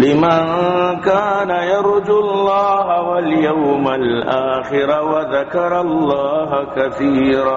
لمن كان يرجو الله واليوم الآخر وذكر الله كثيرا.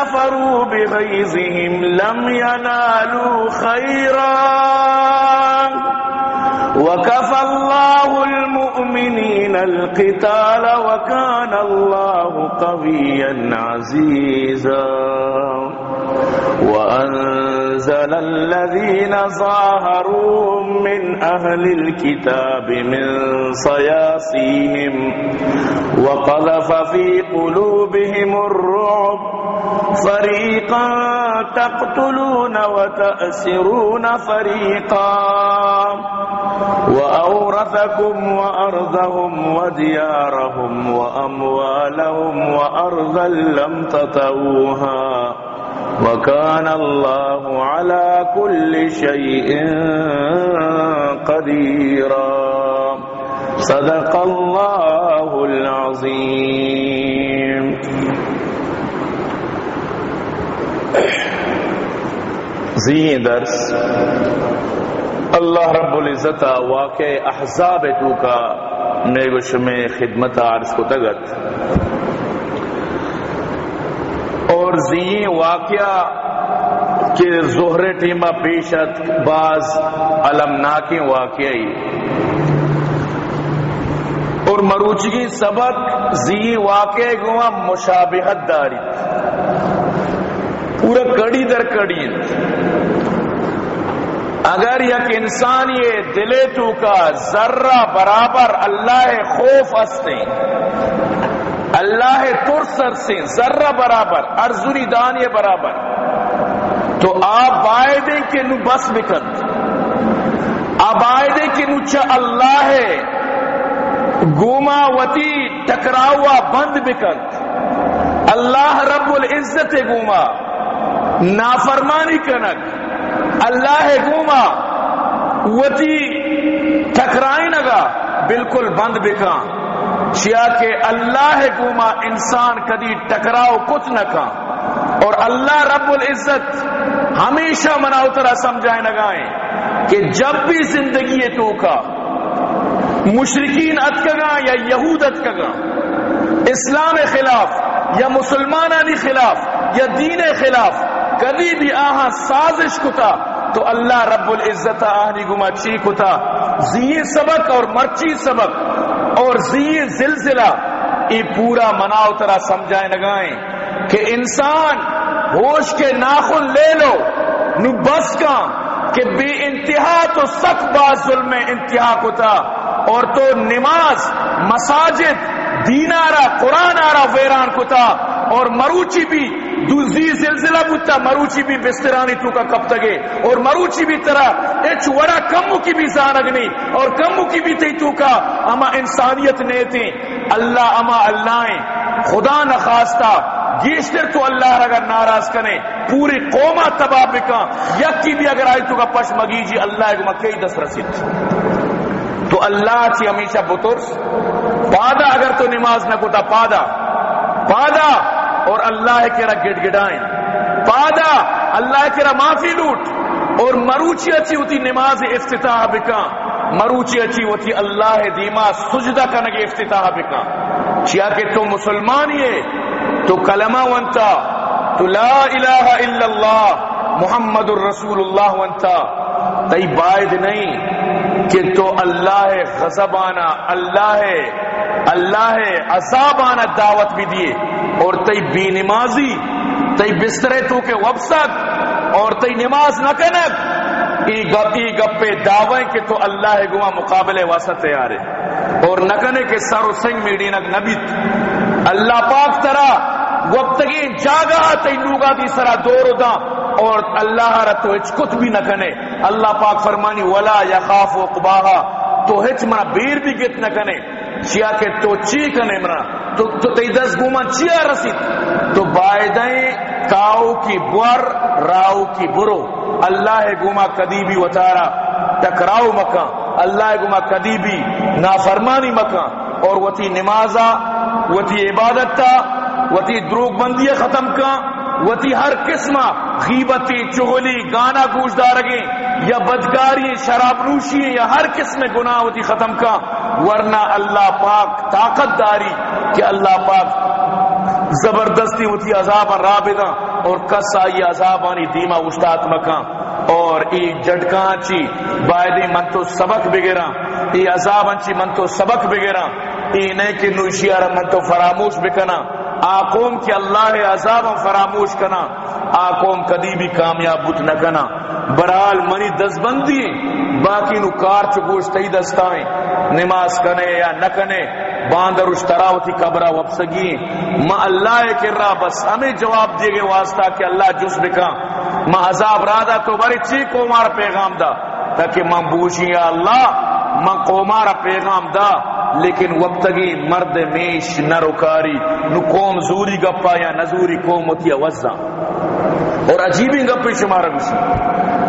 كفروا بغيظهم لم ينالوا خيرا. وكفى الله المؤمنين القتال وكان الله قويا عزيزا. وأنزل الذين ظاهروا من أهل الكتاب من صياصيهم وقذف في قلوبهم الرعب. فريقا تقتلون وتأسرون فريقا. وأورثكم وأرضهم وديارهم وأموالهم وأرضا لم تطوها وكان الله على كل شيء قديرا. صدق الله العظيم. زی درس. اللہ رب العزت واقع احزاب تو کا نیگوش میں خدمت عرض کو تگت. اور زی واقعہ کہ زہر ٹیمہ پیشت بعض علمناکی واقعی اور مروچگی سبق زی واقع گوا مشابہت داری۔ پورا کڑی در کڑی اگر یک انسان یہ دلے تو کا ذرہ برابر اللہ خوف ہستے اللہ ترسر سے، ذرہ برابر ارزوری دانی برابر۔ تو آپ آئے کہ نو بس بکت اب آئے کہ نو چا اللہ ہے۔ گوما وتی، ٹکراوا بند بکت اللہ رب العزت گوما۔ نافرمانی کنک۔ اللہ گوما۔ وتی ٹکرائی نگا۔ بالکل بند بکا شیا کہ اللہ گوما انسان کدی ٹکراؤ کچھ نہ کا اور اللہ رب العزت ہمیشہ منا اترا سمجھائے نگائیں کہ جب بھی زندگی تو کا مشرقین اتکگا یا یہود اتکگا اسلام خلاف یا مسلمانانی خلاف یا دین خلاف کبھی بھی آہاں سازش کتا تو اللہ رب العزت آہنی گما چی کتا۔ زی سبق اور مرچی سبق اور زی زلزلہ، ای پورا مناؤ ترا سمجھائے لگائیں کہ انسان ہوش کے ناخن لے لو، نو بس کا کہ بے انتہا تو سخت با ظلم انتہا کو تھا، اور تو نماز، مساجد دینارا قرآن آرا ویران کتا اور مروچی بھی دوزی زلزلہ بوتا، مروچی بھی بسترانی تو کا کب تگے؟ اور مروچی بھی طرح اچ وڑا کمو کی بھی زانگنی اور کمو کی بھی تی تو کا اما انسانیت نیتی اللہ اما اللہ خدا نخواستہ، گیشتر تو اللہ اگر ناراض کرے پوری قوما تباہ بکا، یکی بھی اگر آئی تو کا پش مگی جی اللہ ایک مکہ دس رسید۔ تو اللہ چی ہمیشہ بطرس، پادا اگر تو نماز نہ کتا، پادا پادا اور اللہ کے را گڑ گڑائیں پادا اللہ کے را معافی لوٹ۔ اور مروچی اچھی ہوتی نماز افتتاح بکا۔ مروچی اچھی ہوتی اللہ دیما سجدہ کنگ افتتاح بکا۔ چیا کہ تو مسلمان یہ تو کلمہ ونتا، تو لا الہ الا اللہ، محمد الرسول اللہ ونتا۔ تی باید نہیں کہ تو اللہ غضبانا اللہ اللہ عذابانا دعوت بھی دیے۔ اور تی بی نمازی تی بسترے تو کے وبسد اور تی نماز نہ کنک۔ ای گپی گپے دعویں کہ تو اللہ گما مقابلے واسط تیارے اور نہ کنے کہ سر و سنگ میڈینک نبیت اللہ پاک ترا وقتگی جاگا تی لوگا دی سرا دور دا اور اللہ را تو ہچ کت بھی نہ کنے۔ اللہ پاک فرمانی، ولا یخاف عقباہا تو ہچ منا بیر بھی گت نہ کنے۔ چیا کہ تو چی کنے منا تو تو تی دس گوما چیا رسید؟ تو بائدائیں کاؤ کی بور، راؤ کی برو۔ اللہ گوما کدی بھی وطارا ٹکراؤ مکان اللہ گما کدی بھی نافرمانی مکان اور وتی نمازا، وتی عبادت تا وتی دروگ بندی ختم کا وتی ہر قسم غیبتی، چغلی، گانا گوش دارگیں یا بدکاری، شراب نوشی یا ہر قسم گناہ وتی ختم کا ورنہ اللہ پاک طاقت داری کہ اللہ پاک زبردستی وتی عذاب رابدہ اور کسا یہ عذابانی دیما اشتات مکان اور ای جٹکان چی بائدی من تو سبق بگیرا ای عذاب انچی من تو سبق بگیرا ای نہیں کہ نوشیار من تو فراموش بکنا آقوم کی اللہ عذاب فراموش کنا، آقوم کدی بھی کامیاب بت نہ کنا۔ برحال منی دس بندی باقی نو کار چکوش تی دستائیں نماز کنے یا نہ کنے، باندر اشتراوتی قبرہ وپسگی ما اللہ کر رہا بس ہمیں جواب دیے گئے واسطہ کہ اللہ جس بکا ما عذاب رادا تو بری چی قومار پیغام دا، تاکہ من بوشی یا اللہ من قومار پیغام دا۔ لیکن وقتگی مرد میش نہ رکاری، نو قوم زوری گپا یا نزوری قوم ہوتی وزا۔ اور عجیبی گپی شمارا بسی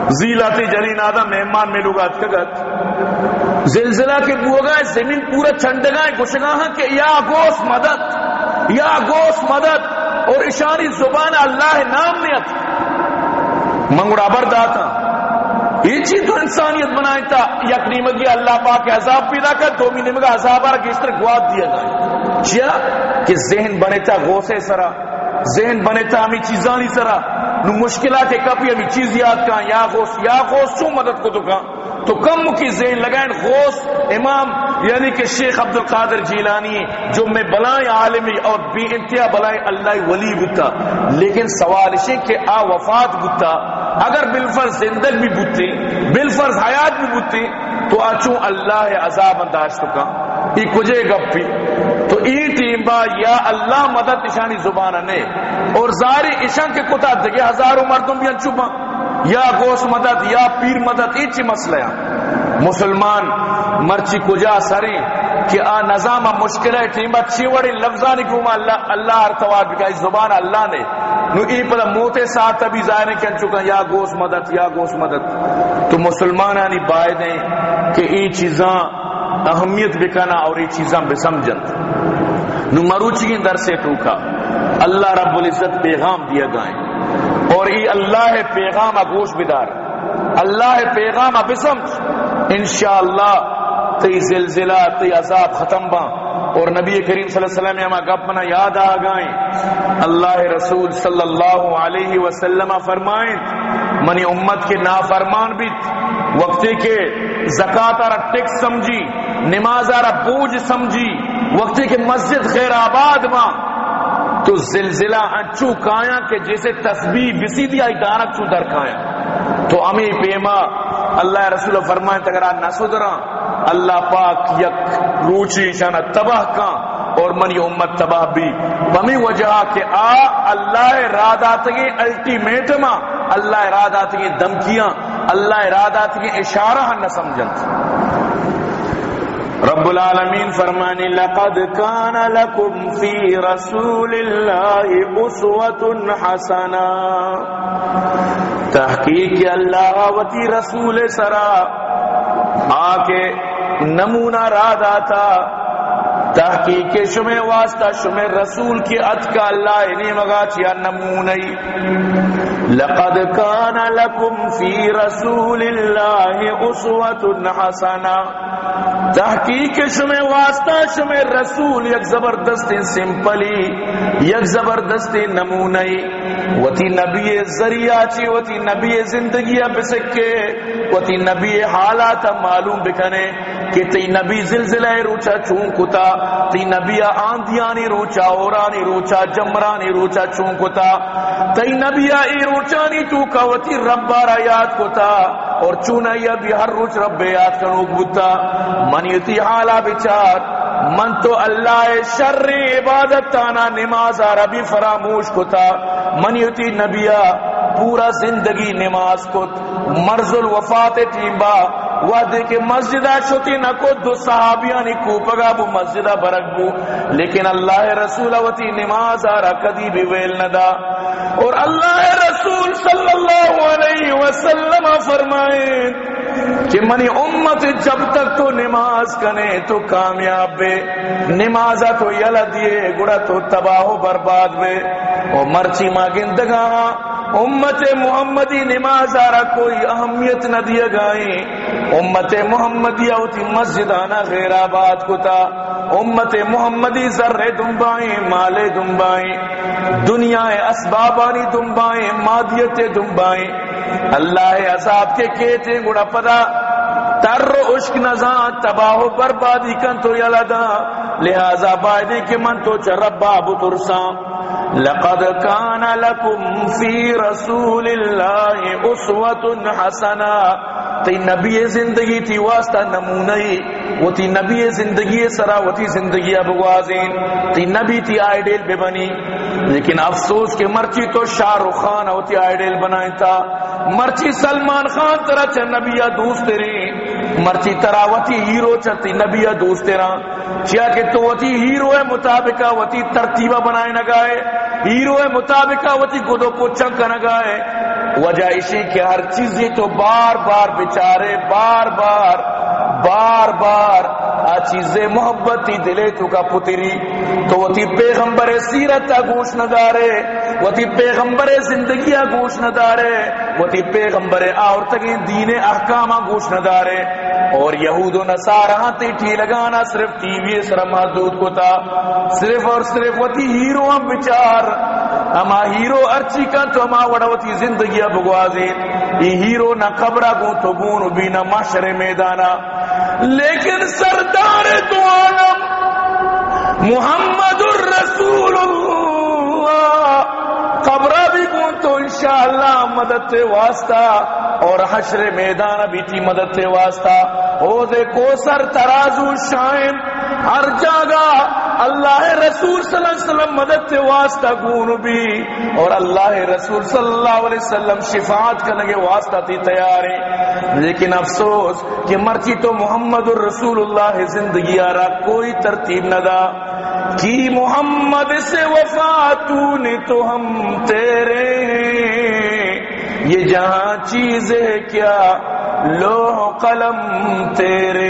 زیلاتی جلین آدم، مہمان میں لوگات کگت زلزلہ کے بوگا زمین پورا چھنڈگائیں گشگاہاں کہ یا گوس مدد، یا گوس مدد۔ اور اشاری زبان اللہ نام نیت منگڑا برداتا۔ یہ چیز تو انسانیت بنائے تا یک نیمگی اللہ پاک عذاب پیدا کر، دو مہینے میں عذاب آرہ طرح گواد دیا جائے؟ کیا؟ کہ ذہن بنے تا غوثے سرا، ذہن بنے تا ہمیں چیزانی سرا، نو مشکلات کبھی ہمیں چیز یاد کہاں، یا غوث یا غوث چون مدد کو تو کہاں؟ تو کم کی ذہن لگائیں۔ غوث امام یعنی کہ شیخ عبد القادر جیلانی، جو میں بلائیں عالمی اور بی انتہا بلائیں اللہ ولی بتا لیکن سوال اسے کہ آ وفات بتا اگر بالفرض زندگ بھی بوتے بالفرض حیات بھی بوتے تو اچھو اللہ عذاب انداز کا۔ ای کجے گپی تو ای ٹیم با یا اللہ مدد اشانی زبان نے۔ اور زاری اشان کے کتا دگے ہزاروں مردوں بھی انچوبا یا گوش مدد، یا پیر مدد ای چی مسئلہ ہے۔ مسلمان مرچی کجا سریں کہ آ نظام مشکل ہے ٹیم با وڑی لفظانی کیوما اللہ اللہ ارتوار بکائی زبان اللہ نے۔ نو ای پدا موتے ساتھ ابھی ظاہر کن چکا یا گوش مدد، یا گوش مدد۔ تو مسلمانانی بائدیں کہ ای چیزاں اہمیت بکنا اور ای چیزاں بسمجت نو مروچی کی در سے ٹوکا۔ اللہ رب العزت پیغام دیا گائیں اور ای اللہ پیغام گوش بدار اللہ پیغام بسمج انشاءاللہ تی زلزلہ، تی عذاب ختم با اور نبی کریم صلی اللہ علیہ وسلم ہمیں گپنا یاد آ گائیں۔ اللہ رسول صلی اللہ علیہ وسلم فرمائیں منی امت کے نافرمان بھی وقتی کے زکاة را ٹیکس سمجھی، نماز را بوجھ سمجھی وقتی کے مسجد خیر آباد ماں تو زلزلہ انچو کایا کہ جیسے تسبیح بسی دیا دارک چو در کایا تو امی پیما، اللہ رسول فرمائیں تگرہ نہ سدرا اللہ پاک یک روچی شان تباہ کان اور منی امت تباہ بھی۔ بمی وجہ کہ آ، اللہ ارادات کی الٹیمیٹما اللہ ارادات کی دمکیاں اللہ ارادات کی اشارہ نہ سمجھن۔ رب العالمین فرمانی لقد کان لکم فی رسول اللہ اسوت حسنا تحقیق اللہ وتی رسول سرا، آکے نمونہ رادا تھا تحقیق شمع واسطہ، شمع رسول کی ات کا اللہ انہیں مگا چیا نمونی لقد کان لکم فی رسول اللہ اسوت حسنا تحقیق شمع واسطہ شمع رسول یک زبردست سمپلی، یک زبردست نمونی وتی نبی ذریعہ چی، وتی نبی زندگی بسکے وتی نبی حالات معلوم بکنے کہ تی نبی زلزلہ روچا چون کتا تی نبی آندیانی روچا، اورانی روچا، جمرانی روچا چون کتا تی نبی ای روچانی تو کا کوتی رب بارا یاد کتا۔ اور چونا یا بھی ہر روچ رب یاد کنو کنوک بتا منیتی حالا بچار، من تو اللہ شر عبادت تانا نماز ربی فراموش کتا منیتی نبیہ پورا زندگی نماز کت مرز الوفات ٹیمبا وعدے کہ مسجدہ چھوٹی نہ کو، دو صحابیانی کو پگا بو مسجدہ برک بو۔ لیکن اللہ رسول وتی نماز آرہ کدی بھی ویل ندا اور اللہ رسول صلی اللہ علیہ وسلم فرمائے کہ منی امت جب تک تو نماز کنے تو کامیاب بے، نمازہ تو یلا دیے گڑا تو تباہ و برباد بے، اور مرچی ماں گندگاں امت محمدی نماز آرہ کوئی اہمیت نہ دیا گائیں امت محمدی اوتی مسجد آنا غیر آباد کتا۔ امت محمدی ذرے دنبائیں مالے دنبائیں دنیا اسبابانی دنبائیں مادیت دنبائیں اللہ عذاب کے کہتے گڑا پدا۔ تر عشق نزان تباہ و بربادی کن تو یلدا۔ لہذا بائدے کہ من تو چربا بترسان لقد كان لكم في رسول الله اسوه حسنه تی نبی زندگی تی واسطہ نمونہی وہ تی نبی زندگی سرا، وہ تی زندگی ابوازین تی نبی تی آئیڈیل بے بنی۔ لیکن افسوس کہ مرچی تو شاہ رخ خان وہ تی آئیڈیل بنائیں تھا مرچی سلمان خان ترا چا نبیہ دوست تیری مرچی تراوتی ہیرو چلتی، نبی نبیہ دوست چیا کہ تو وتی ہیرو ہے مطابقہ، وتی ترتیبہ بنائے نگائے ہیرو ہے مطابقہ، وتی گدو گدو کا چنکا نگائے وجہ اسی کہ ہر چیز تو بار بار بچارے بار بار بار بار چیزیں محبت تھی دلے تو کا پتری، تو وہ تھی پیغمبر سیرت گوش نہ دارے، وہ تھی پیغمبر زندگی گوش نہ دارے، وہ تھی پیغمبر عورتیں دین احکام گوش نہ دارے۔ اور یہود و نصارہ تی ٹھی لگانا صرف ٹی وی سر محدود کو تھا۔ صرف اور صرف وہ تھی ہیرو ہم بچار۔ اما ہیرو ارچی کا تو اما وڑوتی زندگی بگوازی یہ ہیرو نہ خبرہ گو تو گون بھی نہ معاشر میدانا لیکن سردار تو عالم محمد الرسول اللہ قبرہ انشاءاللہ مدد واسطہ اور حشر میدان بھی تھی مدد واسطہ۔ او دے کو سر ترازو شائم ہر جاگا اللہ رسول صلی اللہ علیہ وسلم مدد واسطہ گون بھی۔ اور اللہ رسول صلی اللہ علیہ وسلم شفاعت کرنے کے واسطہ تھی تیاری لیکن افسوس کہ مرچی تو محمد الرسول اللہ زندگی آرہ کوئی ترتیب نہ دا۔ کی محمد سے وفاتو نے تو ہم تیرے یہ جہاں چیز ہے کیا لوح قلم تیرے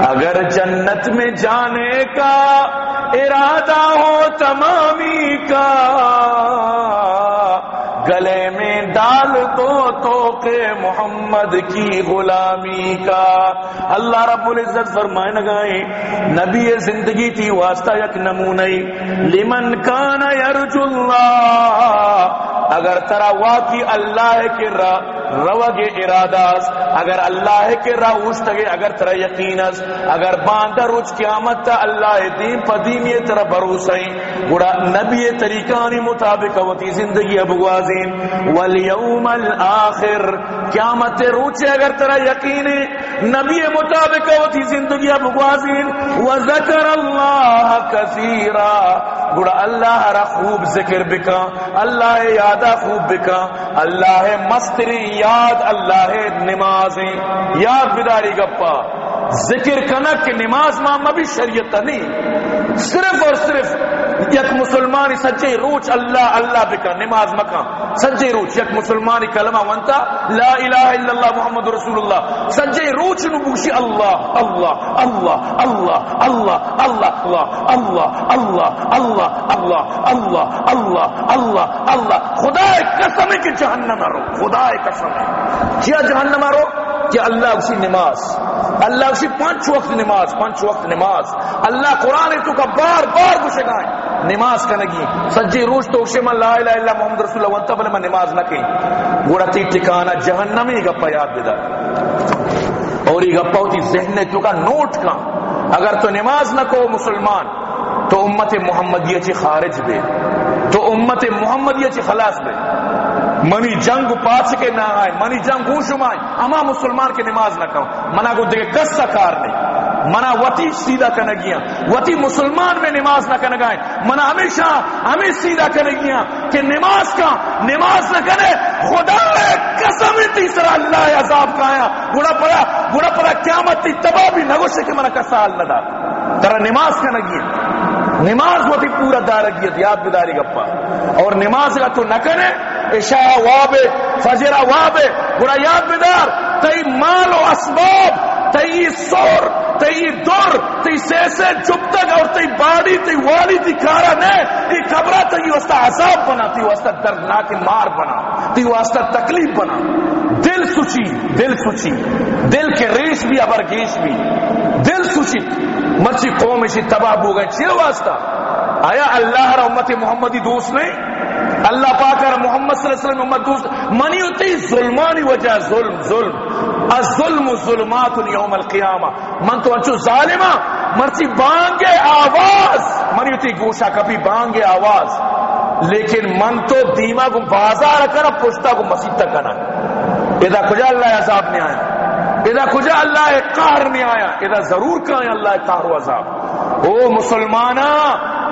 اگر جنت میں جانے کا ارادہ ہو تمامی کا، گلے ڈال دو تو کہ محمد کی غلامی کا۔ اللہ رب العزت فرمائے نگائیں نبی زندگی تھی واسطہ یک نمونی لمن کان یرج اللہ اگر ترا واقعی اللہ کے را روگ ارادہ اگر اللہ کے راہ اوشتگے، اگر ترا یقین اگر باندہ روچ قیامت تا اللہ دین پدیم یہ ترا بروسیں گڑا نبی طریقانی مطابق وتی زندگی ابوازین والیوم الاخر، قیامت روچے اگر ترا یقین نبی مطابق وتی زندگی ابوازین وذکر اللہ کثیرا۔ گڑا اللہ را خوب ذکر بکا اللہ یادہ خوب بکا اللہ مستری یاد اللہ نمازیں یاد بداری گپا ذکر کنک کہ نماز ماما بھی شریعت نہیں صرف اور صرف یک مسلمانی سجے روچ اللہ اللہ بکا نماز مکا سجے روچ یک مسلمانی کلمہ ونتا لا الہ الا اللہ محمد رسول اللہ سجے روچ نبوشی اللہ اللہ اللہ اللہ اللہ اللہ اللہ اللہ اللہ اللہ اللہ اللہ اللہ اللہ اللہ. خدا قسم ہے کہ جہنم رو خدا قسم ہے. کیا جہنم رو کہ اللہ اسی نماز، اللہ اسی پانچ وقت نماز، پانچ وقت نماز. اللہ قرآن تو کا بار بار گوشے گائیں نماز کا نگی سجی روش تو اکشے من لا الہ الا محمد رسول اللہ وانتا بلے میں نماز نہ کہیں. گوڑا تی ٹکانا جہنمی گپا یاد بدا اور یہ گپا ہوتی ذہن تو کا نوٹ کا اگر تو نماز نہ کو مسلمان تو امت محمدیہ چی خارج بے، تو امت محمدیہ چی خلاص بے۔ منی جنگ پاس کے نہ آئے، منی جنگ گوشم آئے اما مسلمان کے نماز نہ کہو منا کو دیکھ کس سکار نہیں۔ منا وتی سیدھا کرنے گیا وتی مسلمان میں نماز نہ کرنے گئے منا ہمیشہ ہمیں سیدھا کرنے گیا کہ نماز کا، نماز نہ کرے۔ خدا ہے قسم تیسرا اللہ عذاب کا آیا۔ بڑا پڑا بڑا پڑا قیامت تی تباہ بھی نگو سے کہ منا کسا اللہ دا۔ ترا نماز کا نگیا نماز ہوتی پورا دارگیت یاد بداری گپا۔ اور نماز کا تو نہ کرے عشاء وابے فجر وابے بڑا یاد بدار تی مال و اسباب تی سور تی دور تی سیسے جب تک اور تی باڑی تی والی تی کارا نے تی خبرہ تی واسطہ عذاب بنا تی واسطہ دردناک مار بنا تی واسطہ تکلیف بنا۔ دل سوچی دل سوچی۔ دل کے ریش بھی ابر گیش بھی۔ دل سوچی مرچی قوم اسی تباہ بو گئے چیئے واسطہ۔ آیا اللہ را امت محمدی دوست نہیں؟ اللہ پاک اور محمد صلی اللہ علیہ وسلم امت دوست۔ منی ہوتی ظلمانی وجہ ظلم ظلم۔ الظلم ظلمات یوم القیامہ۔ من تو انچو ظالمہ۔ مرچی بانگے آواز۔ منی ہوتی گوشا کبھی بانگے آواز۔ لیکن من تو دیما کو بازار کرا پشتا کو مسیح تک کرنا اذا کجا اللہ عذاب نہیں آیا۔ اذا کجا اللہ قہر نہیں آیا۔ اذا ضرور کہیں اللہ قہر و عذاب۔ او مسلمانہ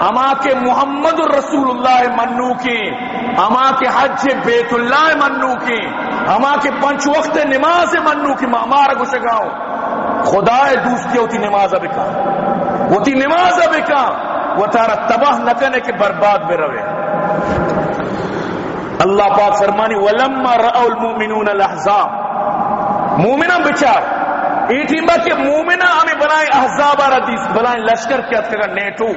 اما کے محمد الرسول اللہ منو کی۔ اما کے حج بیت اللہ منو کی۔ اما کے پنچ وقت نماز منو کی۔ مامار کو شگاؤ خدا دوستی ہوتی نماز ابھی کا ہوتی نماز ابھی کا وہ تارا تباہ نہ کرنے کے برباد میں روے اللہ پاک فرمانی ولما رأوا المؤمنون الاحزاب مومنہ بچار ایٹیمبا کے مومنہ ہمیں بنائیں احزاب آرادیس بنائیں لشکر کیا تکا نیٹو،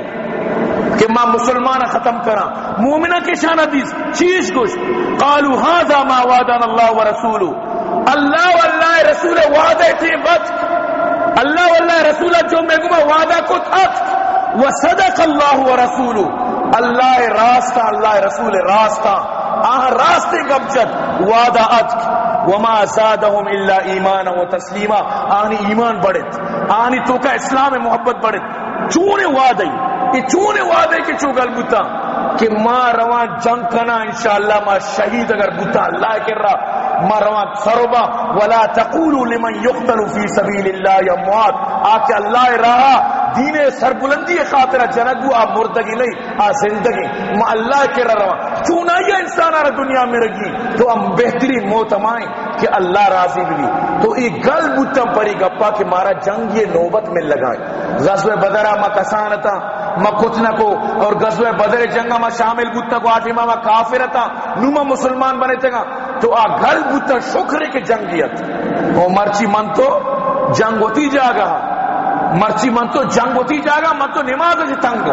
کہ ماں مسلمان ختم کرا مومنہ کے شان حدیث، چیز کچھ قالو هذا ما وعدنا اللہ ورسول اللہ واللہ رسول وعدے تھے بچ اللہ واللہ رسول جو میں گما وعدہ کو تھا۔ وصدق اللہ ورسول اللہ راستہ، اللہ رسول راستہ۔ آہ راستے گبجت وعدہ اتک وما زادهم الا ایمانا و تسلیما آنی ایمان بڑھت آنی تو کا اسلام محبت بڑھت چونے وعدہ یہ چونے وعدے کے چو گل بتا کہ ماں روان جنگ کنا انشاءاللہ، ماں شہید اگر بتا اللہ کر رہا ماں روان سروبا. ولا تقولوا لمن يقتل في سبيل الله اموات آکے اللہ رہا دین سربلندی خاطر جنگو آ مردگی نہیں آ زندگی۔ ما اللہ کے رہا چونا یہ انسان آرہ دنیا میں رگی تو ہم بہترین موت ہمائیں کہ اللہ راضی بھی۔ تو ایک گل بوتم پڑی گپا کہ مارا جنگ یہ نوبت میں لگائے۔ غزوہ بدرہ ما کسانتا ما کتنا کو۔ اور غزوہ بدر جنگا ما شامل بوتا کو آٹھما ما کافرتا نوما مسلمان بنے تھے گا۔ تو آ گل بوتا شکرے کے جنگیت۔ او مرچی من تو جنگ ہوتی جاگا۔ مرچی من تو جنگ ہوتی جاگا من تو نماز جی تنگ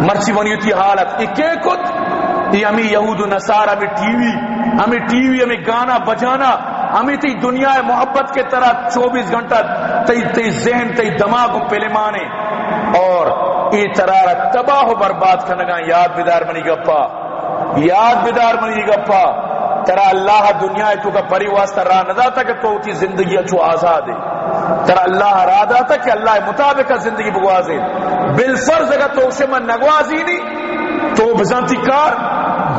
مرچی منی ہوتی حالت۔ اکے کت یہ ہمیں یہود و نصار ہمیں ٹی وی، ہمیں ٹی وی، ہمیں گانا بجانا، ہمیں تی دنیا محبت کے طرح چوبیس گھنٹہ تی تی ذہن، تی دماغ پہلے مانے۔ اور ای طرح تباہ و برباد کرنگا یاد بیدار منی گپا یاد بدار منی گپا ترا اللہ دنیا تو کا پری واسطہ راہ نہ کہ تو زندگی اچھو آزاد ہے۔ ترا اللہ را داتا کہ اللہ مطابق زندگی بگوازے بالفرض اگر تو اسے من نگوازی نہیں، تو بزانتی کار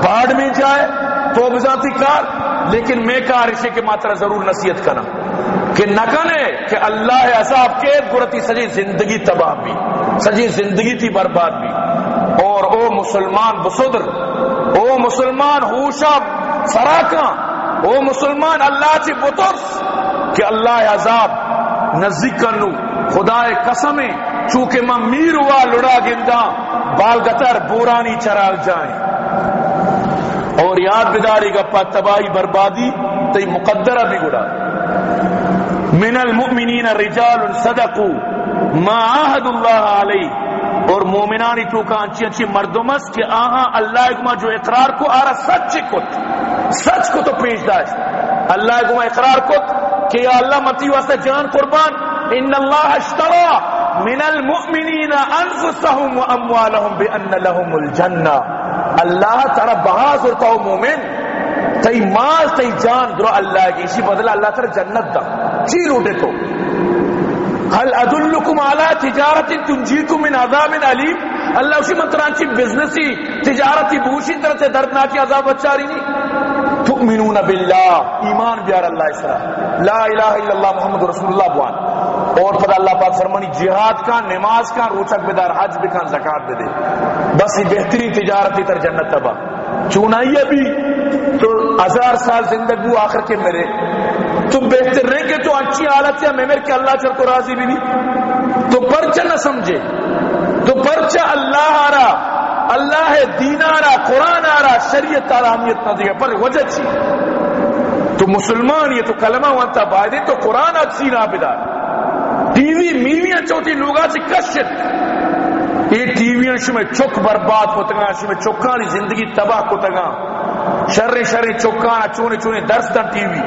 باڑ میں جائے، تو بزانتی کار۔ لیکن میں کار اسے کے ماترہ ضرور نصیحت کرنا۔ کہ نہ کنے کہ اللہ عذاب کے گرتی سجی زندگی تباہ بھی، سجی زندگی تھی برباد بھی۔ اور او مسلمان بسدر، او مسلمان ہوشا فراکاں او مسلمان اللہ چی بطرس کہ اللہ عذاب نزدیک کرنو خدا قسم چونکہ میں میر ہوا، لڑا، گندا، بال گتر، بورانی چراغ جائیں۔ اور یاد بداری گپا، تباہی، بربادی تی مقدرہ بھی گڑا۔ من المؤمنین رجال صدقوا ما عہد اللہ علیہ۔ اور مومنانی تو کا انچی انچی مردمس کہ آہاں اللہ اگما جو اقرار کو آرہ، سچ کت۔ سچ کو تو پیش داشت اللہ اگما اقرار کت۔ کہ یا اللہ متی واسطہ جان قربان، ان اللہ اشترا من المؤمنین انفسهم و اموالهم بان لهم الجنہ۔ اللہ تعالی بہاز اور تو مومن تی مال تی جان، درو اللہ کی اسی بدلہ اللہ تعالی جنت دا۔ چی روٹے تو؟ هل ادلکم علی تجارت تنجیکم من عذاب علیم۔ اللہ اسی منترانچی بزنسی تجارتی بوشی طرح سے دردناکی عذاب بچاری نہیں تؤمنون باللہ. ایمان بیار اللہ اسرا لا الہ الا اللہ محمد رسول اللہ بوان. اور پتہ اللہ پاک فرمانی، جہاد کا، نماز کا، روچک بدار حج بکان زکاة دے دے. بس یہ بہترین تجارتی تر جنت تبا. چونائی ابھی تو ہزار سال زندگی آخر کے میرے. تو بہتر نہیں کہ تو اچھی حالت ہے میں میرے کہ اللہ چل کو راضی بھی نہیں. تو پرچہ نہ سمجھے. تو پرچہ اللہ آ رہا اللہ ہے دین قرآن آ رہا شریعت آ رہا اہمیت نہ دیا پر وجہ چی تو مسلمان یہ تو کلمہ وانتا بائدے تو قرآن اچھی نہ بدار ٹی وی میویاں چوتی لوگا سے کشت۔ یہ ٹی وی میں چک برباد ہوتا گا میں چکانی زندگی تباہ ہوتا شر شر چکانا چونے چونے درس دا ٹی وی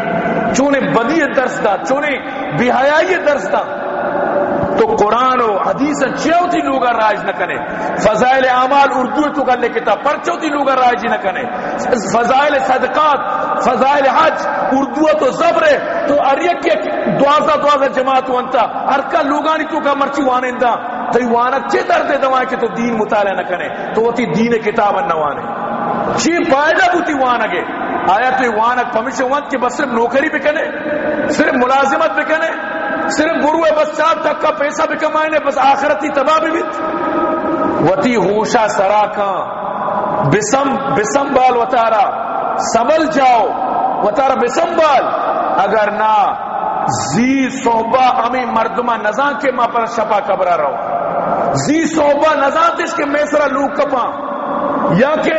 چونے بدی درس دا، چونے بہایائی درس دا۔ تو قرآن و حدیث چوتھی لوگا راج نہ کنے فضائل اعمال اردو تو کر لے کتاب پرچو تھی لوگا راج نہ کنے فضائل صدقات، فضائل حج، اردو تو صبر تو اریک کے دوازہ دوازہ جماعت وانتا۔ ہر کا لوگانی تو کا مرچی وانندا تو وانا چے درد دوائیں کہ تو دین مطالعہ نہ کنے تو وہ تھی دین کتاب نہ وانے۔ چی فائدہ بوتی وانگے آیا تو وانک پمیشن وانت کہ بس صرف نوکری بکنے صرف ملازمت بکنے صرف گرو بس چار تک کا پیسہ بھی کمائنے بس آخرتی تباہ بھی بیت وتی ہوشا سراکاں بسم بسم بال وطارا سبل جاؤ۔ وطارا بسم بال۔ اگر نہ زی صحبہ امی مردمہ نزان کے ماں پر شپا کبرا رہو زی صحبہ نزان تش کے میسرا لوگ کپاں۔ یا کہ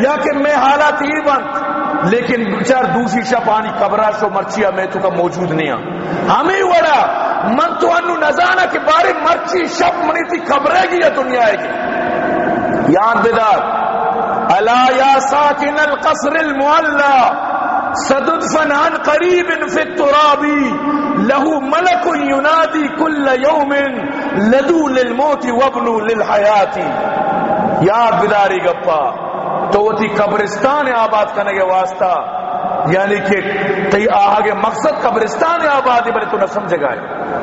یا کہ میں حالات ہی بند۔ لیکن چار دوسری شا پانی قبرہ شو مرچیا میں تو کا موجود نہیں ہاں ہمیں وڑا، من تو انو نزانا کہ بارے مرچی شب منی تھی قبرے گی یا دنیا ہے گی۔ یاد بیدار الا یا ساکن القصر المعلا صددفن عن قریب فی الترابی له ملک ینادی کل یوم لدو للموت وابنو للحیاتی۔ یاد بداری گپا۔ تو وہ تھی قبرستان آباد کرنے کے واسطہ یعنی کہ تی آگے مقصد قبرستان آباد بلے تو نہ سمجھے گئے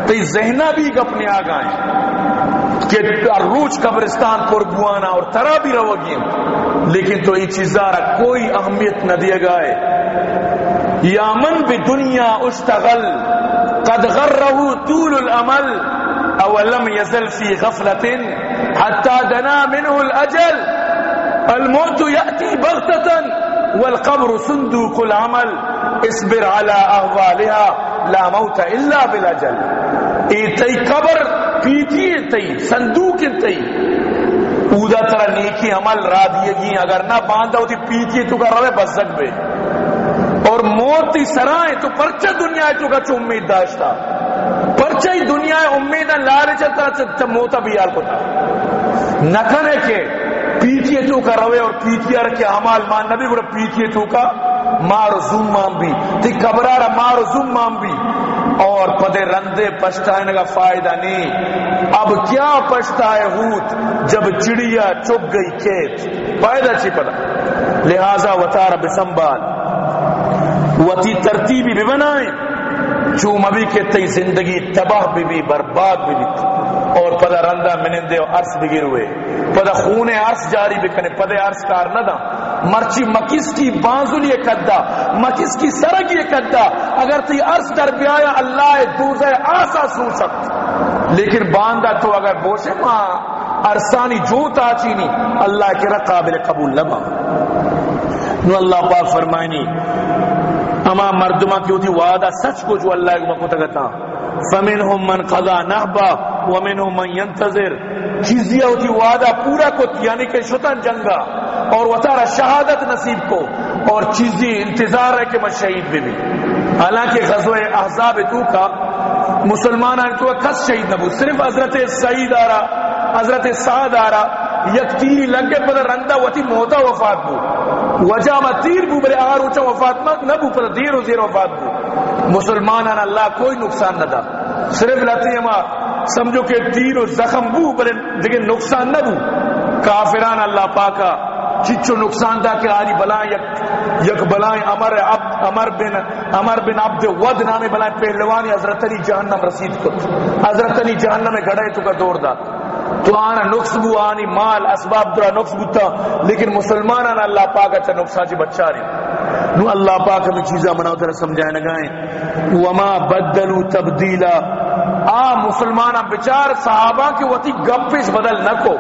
تی ذہنہ بھی اپنے آگائیں کہ روچ قبرستان پر گوانا اور ترا بھی رو گی۔ لیکن تو یہ چیزارہ کوئی اہمیت نہ دیا گئے یامن بھی دنیا اشتغل، قد غرہو طول العمل، اولم یزل فی غفلت حتی دنا منه الاجل۔ الموت يأتي بغتة والقبر صندوق العمل. اصبر على اهوالها لا موت الا بالاجل اي تي قبر پیتی تئی صندوق تئی اودا ترا نیکی عمل را دیگی اگر نہ باندھا ہوتی پیتی تو کر رہے بس سک بے. اور موت تی سرائیں تو پرچہ دنیا تو کا چو امید داشتا. پرچہ ہی دنیا امید لارے چلتا موتا بھی یار کو تھا. نکھنے کے پیچھے تو کا روے اور پیچھے رکھے عمال مان نبی گڑا پیچھے تو کا مار زوم مام بھی۔ تی کبرارا مار زوم مام بھی۔ اور پدے رندے پشتائنے کا فائدہ نہیں۔ اب کیا پشتائے ہوت جب چڑیا چپ گئی کھیت؟ فائدہ چی پڑا لہذا وطار بسنبال۔ وتی ترتیبی بھی بنائیں۔ چو مبی کے تی زندگی تباہ بھی بھی برباد بھی بھی اور پدا رندہ منندے و عرص بگر ہوئے۔ پدا خون عرص جاری بکنے پدا عرص کار نہ دا۔ مرچی مکس کی بانزل بانزلی کدا مکس کی سرگ سرگی کدا اگر تی عرص در بیایا اللہ دوزہ آسا سو سکت لیکن باندہ تو اگر بوشے ماں ارسانی جو تاچینی اللہ کے قابل قبول لما نو اللہ پاک فرمائنی، اما مردمہ کی ہوتی وعدہ سچ کو جو اللہ کو تگتا فمنہم من قضا نحبا ومنہم من ينتظر. چیزیہ ہوتی وعدہ پورا کو یعنی کہ شتن جنگا اور وطارہ شہادت نصیب کو، اور چیزی انتظار ہے کہ میں شہید بھی بھی حالانکہ غزوہ احزاب تو کا مسلمان آئے تو کس شہید نبو صرف حضرت سعید آرہ حضرت سعد آرہ یک تیری لگے پر رندہ وتی موتا وفات بو وجہ ما تیر بو برے آر اوچا وفات ما نبو پر دیر و زیر وفات بو مسلمانان اللہ کوئی نقصان نہ دا. صرف لاتی ہما سمجھو کہ تیر و زخم بو برے دیکھیں نقصان نہ بو کافران اللہ پاکا چچو نقصان دا کہ آری بلائیں یک یک بلائیں امر عبد امر بن امر بن عبد ود نامے بلائیں پہلوانی حضرت علی جہنم رسید کت حضرت علی جہنم میں گڑے تو کا دور دا. تو آنا نقص بو آنی مال اسباب درا نقص بوتا، لیکن مسلمان اللہ پاک اچھا نقصا چی جی بچا رہی. نو اللہ پاک ہمیں چیزاں مناو ترہ سمجھائے نگائیں وما بدلو تبدیلا آ مسلمان بچار صحابہ کے وطی گپش بدل نہ کو۔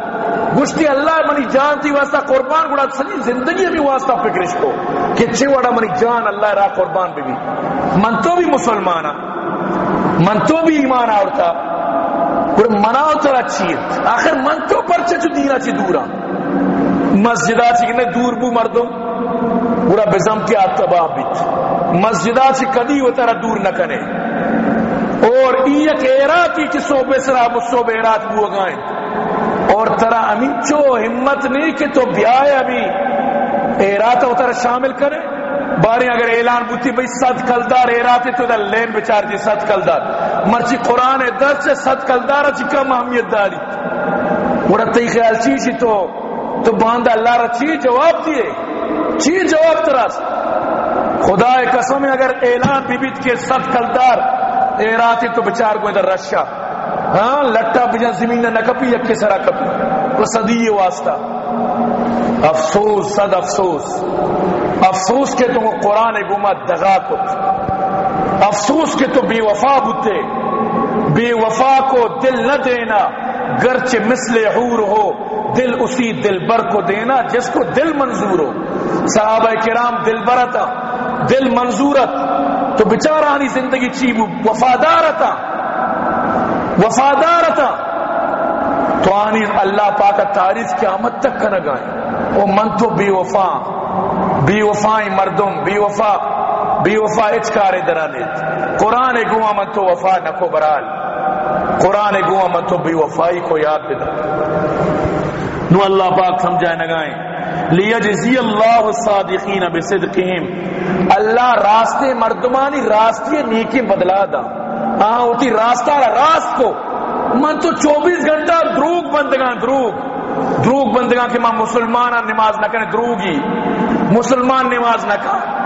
گشتی اللہ منی جان تھی واسطہ قربان گڑا، سنی زندگی بھی واسطہ فکرش کو۔ کہ چھے وڑا منی جان اللہ را قربان بھی بھی۔ من تو بھی مسلمانا من تو بھی ایمان آورتا۔ اور مناو تر اچھی آخر من تو پرچے چو دینا چی دورا۔ مسجدہ چی کنے دور بو مردم۔ پورا بزم کے آتباہ مسجدہ چی کدی و ترہ دور نہ کنے اور ایک ایراتی چی صوبے سرا مصوب ایرات بو گائیں اور ترہ امین چو ہمت نہیں کہ تو بیائے ابھی۔ ایراتا و ترہ شامل کرے۔ باری اگر اعلان بوتی بھئی صد کلدار ایراتے تو در لین بچار دی صد کلدار۔ مرچی قرآن در سے صد کلدار چی کم اہمیت داری۔ اور تی خیال چیزی تو تو باندہ اللہ را چی جواب دیئے۔ چی جواب تراس خدا قسم، اگر اعلان بھی بیت کے صد کلدار ایراتے تو بچار کو ادھر رشا ہاں لٹا بجن زمین نہ کپی یکی سرا کپی۔ وہ صدی واسطہ۔ افسوس، صد افسوس۔ افسوس کے تو قرآن گما دغا کت۔ افسوس کے تو بے وفا بتے بے وفا کو دل نہ دینا گرچ مثل حور ہو۔ دل اسی دل بر کو دینا جس کو دل منظور ہو۔ صحابہ کرام دل برتا دل منظورت تو بچارانی زندگی چیبو وفادارتا وفادارتا تو آنی اللہ پاک تعریف قیامت تک کا نگائیں وہ من تو بے وفا، بے وفائی مردم، بے وفا بے وفا اچکار درانیت قرآن گوا من تو وفا نکو برال قرآن گوا من تو بے وفائی کو یاد بدا نو اللہ پاک سمجھائے نگائیں لیجزی اللہ الصادقین بصدقہم۔ اللہ راستے مردمانی راستے نیکی بدلا دا۔ ہاں ہوتی راستہ راست کو۔ من تو چوبیس گھنٹہ دروگ بندگان دروگ دروگ بندگان کہ ماں مسلمان نماز نہ کرنے دروگی مسلمان نماز نہ کر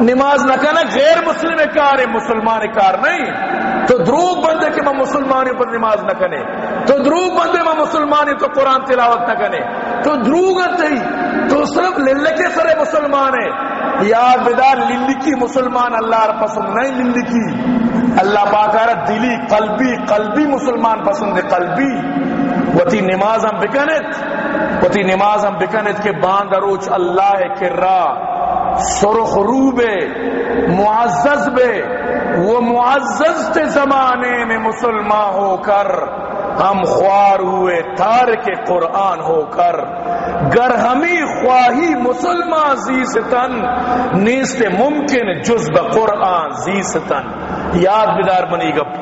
نماز نہ کرنا غیر مسلم کار ہے، مسلمان کار نہیں۔ تو دروگ بندے کہ میں مسلمان پر نماز نہ کرے تو دروگ بندے میں مسلمان تو قرآن تلاوت نہ کرے تو دروگ نہیں تو صرف للے کے سرے مسلمان ہے یاد بدار للکی مسلمان، اللہ پسند نہیں للکی۔ اللہ پاکارہ دلی، قلبی قلبی مسلمان پسند ہے، قلبی۔ وتی نماز ہم بکنت وتی نماز ہم بکنت کے باند روچ اللہ کرا سرخ روبے معزز بے۔ وہ معزز تے زمانے میں مسلمان ہو کر، ہم خوار ہوئے، تار کے قرآن ہو کر۔ گر ہمیں خواہی مسلمان زیستن، نیست ممکن جز بقرآن زیستن۔ یاد بدار بنی گپ۔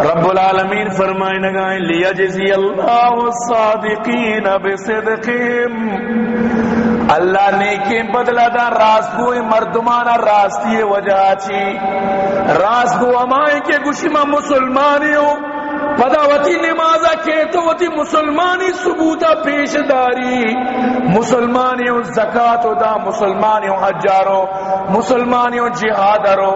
رب العالمین فرمائے نگائیں، لیجزی اللہ الصادقین بصدقیم۔ اللہ نیکی بدلا دا راستگو مردمانا راستی وجہ چی۔ راستگو امائیں کے گشما مسلمانیوں پدا وتی نمازا کے تو وتی مسلمانی ثبوتا پیش داری۔ مسلمانیوں زکات دا مسلمانیوں حجارو مسلمانیوں جہادرو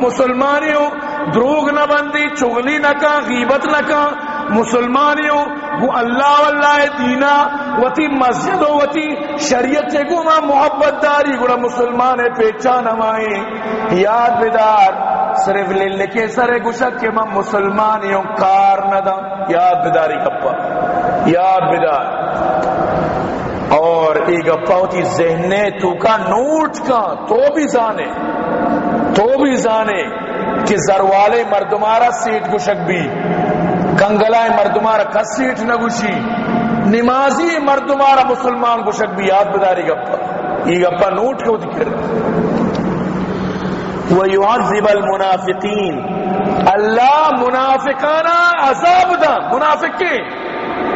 مسلمانیوں دروغ نہ بندی، چغلی نہ کا غیبت نہ کا مسلمانیوں وہ اللہ واللہ دینا۔ وتی مسجد و وتی شریعت سے ماں محبت داری گڑا مسلمان پیچا نمائی یاد بیدار صرف لے کے سرے گشک کے ماں مسلمانیوں کار نہ دا یاد بیداری کپا یاد بیدار اور ایک گپا ہوتی ذہنے تو کا نوٹ کا، تو بھی زانے۔ تو بھی زانے کہ زروالے مردمارا سیٹ گشک بھی۔ کنگلائے مردمارا کس سیٹ نہ گشی۔ نمازی مردمارا مسلمان گشک بھی یاد بداری گپا۔ یہ گپا نوٹ کو ذکر وَيُعَذِّبَ الْمُنَافِقِينَ۔ اللہ منافقانا عذاب دا منافق کے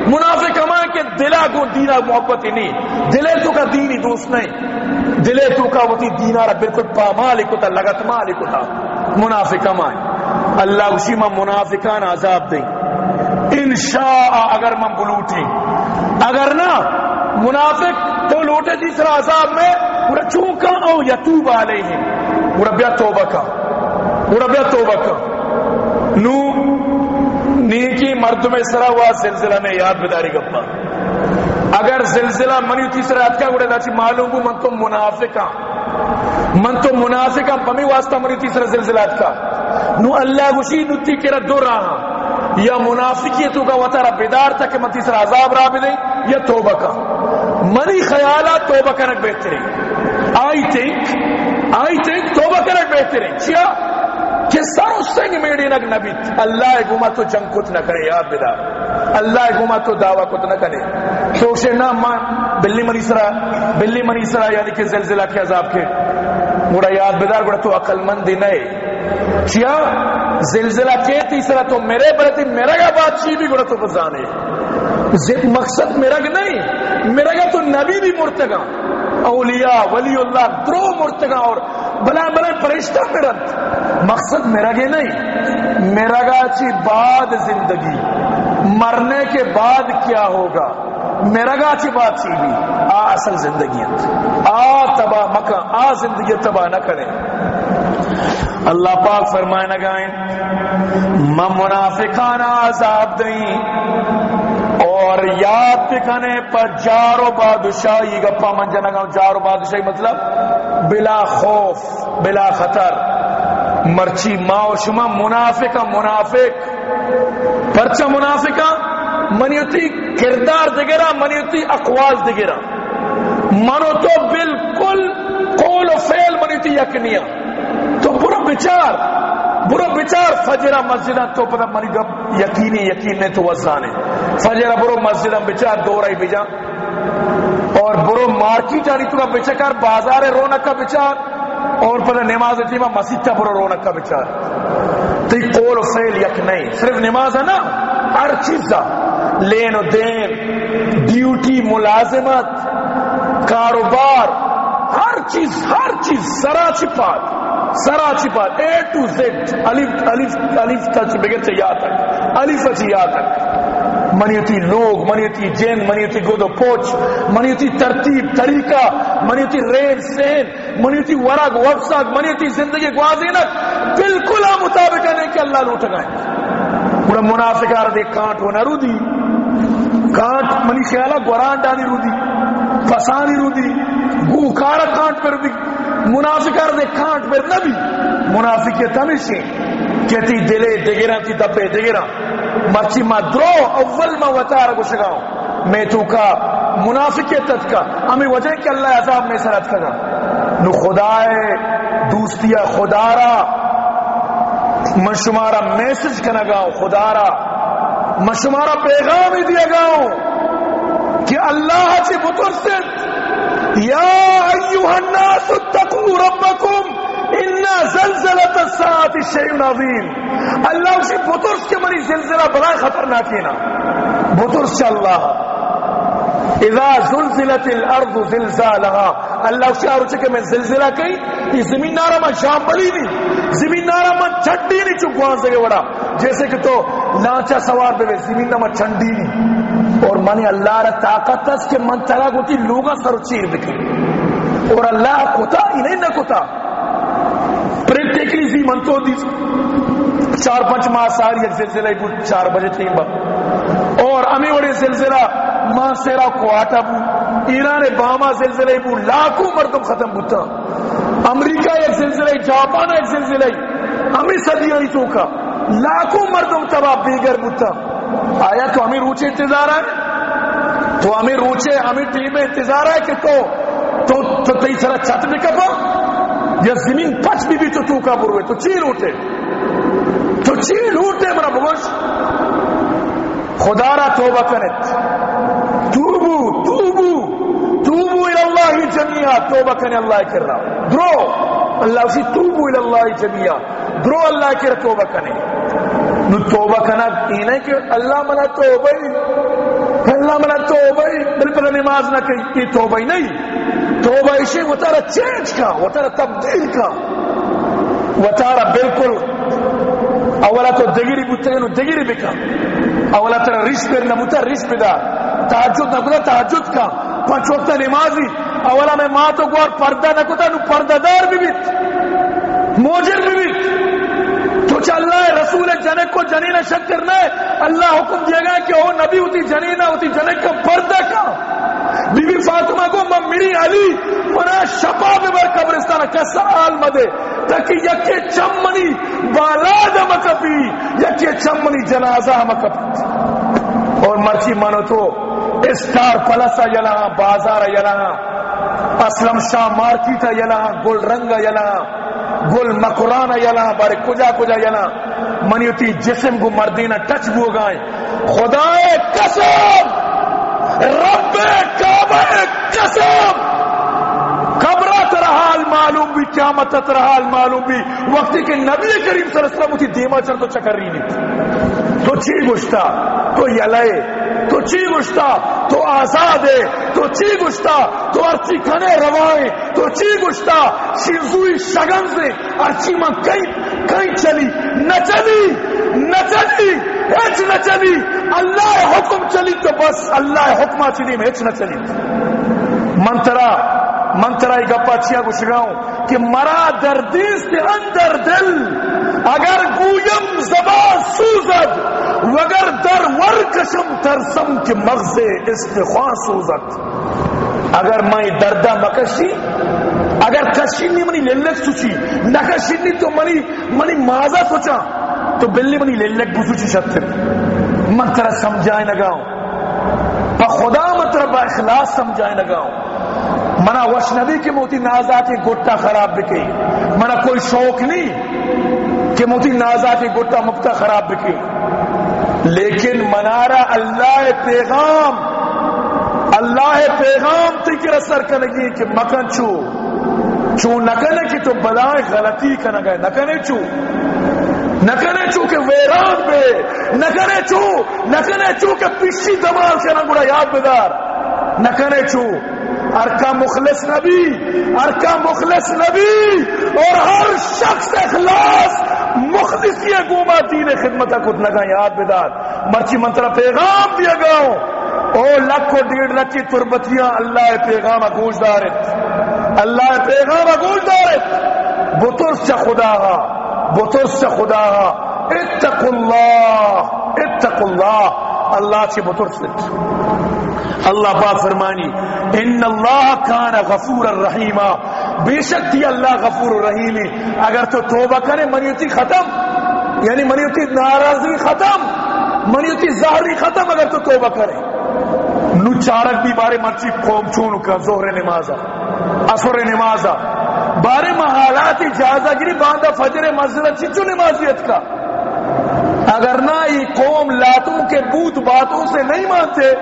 منافق ہما کہ دلا کو دینا محبت ہی نہیں۔ دلے تو کا دینی دوست نہیں۔ دلے تو کا وہ دینا رہا بالکل پا مالک ہوتا، لگت مالک ہوتا۔ منافق ہما اللہ اسی میں منافقان عذاب دیں۔ انشاء اگر من بلوٹی اگر نہ، منافق تو لوٹے تیسرا عذاب میں، پورا چونکا او یتوب علیہم۔ پورا بیا توبہ کا۔ پورا بیا توبہ کا۔ نو، نیکی مرد میں سرا ہوا زلزلہ میں یاد بداری گپا۔ اگر زلزلہ منی تیسرا اتکا گوڑے دا چی معلوم کو من تو منافقا من تو منافقا پمی واسطہ منی تیسرا زلزلہ اتکا نو اللہ گوشی نتی کرا دو راہا یا منافقیتو کا وطارہ بیدار تک من تیسرا عذاب را بدے یا توبہ کا۔ منی خیالات توبہ کرک بہتری آئی تھنک آئی تھنک توبہ کرک بہتری چیا کہ سر اس سے میڈی نگ نبی۔ اللہ گما تو جنگ کت نہ کرے یاد بیدار۔ اللہ گما تو دعویٰ کت نہ کرے۔ تو اسے نہ ماں، بلی منیسرا بلی منیسرا یعنی کہ زلزلہ کے عذاب کے۔ گوڑا یاد بیدار گوڑا تو عقل مندی نئے۔ کیا؟ زلزلہ کے تیسرا تو میرے برتی میرا گا بات چی بھی گوڑا تو بزانے۔ مقصد میرا گا نہیں میرا گا تو نبی بھی مرتگا۔ اولیاء، ولی اللہ، درو مرتگا اور بلا بلا پرشتہ میرت مقصد میرا گے نہیں میرا گا چی بعد زندگی۔ مرنے کے بعد کیا ہوگا؟ میرا گا چی بات چی بھی آ اصل زندگیت۔ آ تباہ مکہ آ زندگی تباہ نہ کریں۔ اللہ پاک فرمائے نہ گائیں من منافقانہ عذاب دیں اور یاد پکھنے پر جارو بادشاہی، گپا من جنگا جارو بادشاہی مطلب بلا خوف، بلا خطر، مرچی ما و شما منافقہ، منافق پرچا منافقہ، منیتی کردار دگرا منیتی اقوال دگرا منو تو بالکل قول و فعل منیتی یکنیا بچار، برو بچار، فجرہ مسجدہ تو پتہ منی گب یقینی یقین نے تو وزانے۔ فجرہ برو مسجدہ بچار دو رہی بجا۔ اور برو مارکی جانی تو کا بچکار، بازار رونک کا بچار۔ اور پتہ نماز تیمہ مسجد تا برو رونک کا بچار۔ تو یہ قول و فعل یک نہیں، صرف نماز ہے نا، ہر چیز لین و دین، ڈیوٹی، ملازمت، کاروبار، ہر چیز ہر چیز سرا چھپات سرا چھپات اے ٹو زیڈ الف الف الف تک بغیر سے یا تک الف سے یا تک منیتی لوگ منیتی جن منیتی گود و پوچ منیتی ترتیب، طریقہ منیتی رین سین منیتی ورگ وفساق منیتی زندگی گوازینت بالکل مطابق ہے کہ اللہ لوٹ گئے۔ پورا منافقار دے کانٹ ہونا رو دی کانٹ منی خیالہ گوران ڈانی رو دی فسانی رو دی گو کارا can't per the منافقار they can't پر نبی منافقیت ہمیشہ کہتی، دلے دگیرہ تی دبے دگیرہ، مرچی ما درو اول ما وطارہ کو شگاؤں میں تو کا منافقیت کا ہمیں وجہ کہ اللہ عذاب میں سرت کرا نو خدائے دوستیا خدا را من شمارا میسج کنا گاؤں خدا را من شمارا پیغام ہی دیا گاؤں کہ اللہ چی بطرست یا ایوہ الناس اتقو ربکم انا زلزلت الساعت الشیء عظیم اللہ اسی بطرس کے منی زلزلہ بڑا خطرناک نا بطرس چا اللہ. اذا زلزلت الارض زلزالها. اللہ اسی آروچے کہ میں زلزلہ کئی. یہ زمین نارا من شام بلی نہیں. زمین نارا من چھٹی نہیں چکوان سے وڑا. جیسے کہ تو لانچا سوار بے زمین نہ چنڈی نہیں۔ اور منی اللہ را طاقت اس کے من ترا گوتی لوگا سر چیر بکی اور اللہ کتا انہیں نہ کتا پریکٹیکلی زی من تو دی۔ چار پنچ ماہ ساری ایک زلزلہ ہی بود، چار بجے تین با اور امی وڑی زلزلہ، ماں سیرا کوارٹا بو ایران باما زلزلہ بو لاکھوں مردم ختم بوتا امریکہ ایک زلزلہ جاپان ایک زلزلہ ہمیں صدیاں ہی تو کا۔ لاکھوں مردم تباہ بیگر بوتا آیا تو ہمیں روچے انتظار ہے تو ہمیں روچے ہمیں ٹیم میں انتظار ہے کہ تو تو تو تئی سرا چھت بھی کپا یا زمین پچ بھی بھی تو تو کا بروے تو چیل اٹھے تو چیل اٹھے مرا بگوش خدا را توبہ کنت توبو توبو توبو الاللہ جميعا توبہ کنے اللہ کر رہا درو، اللہ اسی توبو الاللہ جميعا درو، اللہ کر توبہ کنے نو توبہ کنا یہ نہیں کہ اللہ منا توبہ ہی۔ اللہ منا توبہ ہی۔ بل پر نماز نہ کہی، یہ توبہ ہی نہیں۔ توبہ اسی وہ تارا چینج کا، وہ تارا تبدیل کا۔ وہ تارا بالکل اولا تو دگیری بوتے نو دگیری بکا اولا ترا رشت پر نبوتا رشت پدا تحجد نبوتا تحجد کا۔ پانچ وقت نمازی اولا میں ماں تو گوار پردہ نکوتا نو پردہ دار بھی بیت موجر بھی بیت تو چا اللہ رسول جنک کو جنین شک کرنا ہے اللہ حکم دے گا کہ او نبی ہوتی جنینہ ہوتی جنک کا پردہ کا بی بی فاطمہ کو ممیری علی منا شپا میں قبرستان کسا آل مدے؟ تاکہ یکی چمنی بالاد مکپی مطلب یکی چمنی جنازہ مطلب مکپی اور مرچی مانو تو، اسٹار پلسا یلا بازار یلا اسلم شاہ مارکیٹ یلا گل رنگ یلا گل مکران یلا بارے، کجا کجا یلا منیتی جسم کو مردینہ ٹچ بو گائیں خدا قسم! رب کعبہ قسم! قبرہ ترہ حال معلوم بھی، قیامت ترہ حال معلوم بھی۔ وقتی کہ نبی کریم صلی اللہ علیہ وسلم اسی دیما چل تو چکر رہی نہیں تو چی گشتا تو یلائے تو چی گشتا تو آزاد ہے، تو چی گشتا تو ارچی کھنے روائیں، تو چی گشتا شیزوی شگن سے ارچی من کئی کئی چلی، نہ چلی نہ چلی، ہیچ نہ چلی، اللہ حکم چلی تو بس اللہ حکمہ چلی میں ہیچ نہ چلی۔ منترا منترا گپا چیا گشگاؤں کہ مرا دردیس کے اندر دل اگر گویم زبان سوزد، وگر در ورکشم ترسم کے مغز استخوان سوزد۔ اگر میں دردہ مکشی، اگر کشینی منی للک سوچی نکشینی تو منی منی مازا سوچا، تو بلی منی للک بسوچی شتر من ترہ سمجھائے نگاؤں پا خدا مطرح با اخلاص سمجھائے نگاؤں منا وش نبی کے موتی نازا کے گٹا خراب بکی۔ منا کوئی شوق نہیں کہ موتی نازا کے گٹا مکتا خراب بکی لیکن منارا اللہ پیغام اللہ پیغام تکر اثر کنگی کہ مکن چو چو نکنے کی تو بلائیں غلطی کنگے نکنے چو نکنے چو کہ ویران بے نکنے چو نکنے چو کہ پیشی دماغ سے نگوڑا یاد بدار نکنے چو ارکا مخلص نبی، ارکا مخلص نبی اور ہر شخص اخلاص مخلصی گوما دین خدمت کت نگا یاد بدار مرچی منترہ پیغام دیا گاؤں۔ او لکھ و ڈیڑھ لکی تربتیاں اللہ پیغام اگوش دارت اللہ پیغام اگوش دارت بطرس چا خدا ہا بطرس چا خدا ہا اتق اللہ اتق اللہ اللہ چی بطرس اللہ پاک فرمانی ان اللہ کان غفور الرحیم بے شک تھی اللہ غفور الرحیم اگر تو توبہ کرے منیتی ختم۔ یعنی منیتی ناراضی ختم۔ منیتی ظاہری ختم اگر تو توبہ کرے۔ نو چارک بھی بارے مرچی قوم چون کا زہر نمازا اثر نمازا بارے محالات جازہ گری باندھا فجر مسجد چچو نمازیت کا۔ اگر نہ یہ قوم لاتوں کے بوت باتوں سے نہیں مانتے،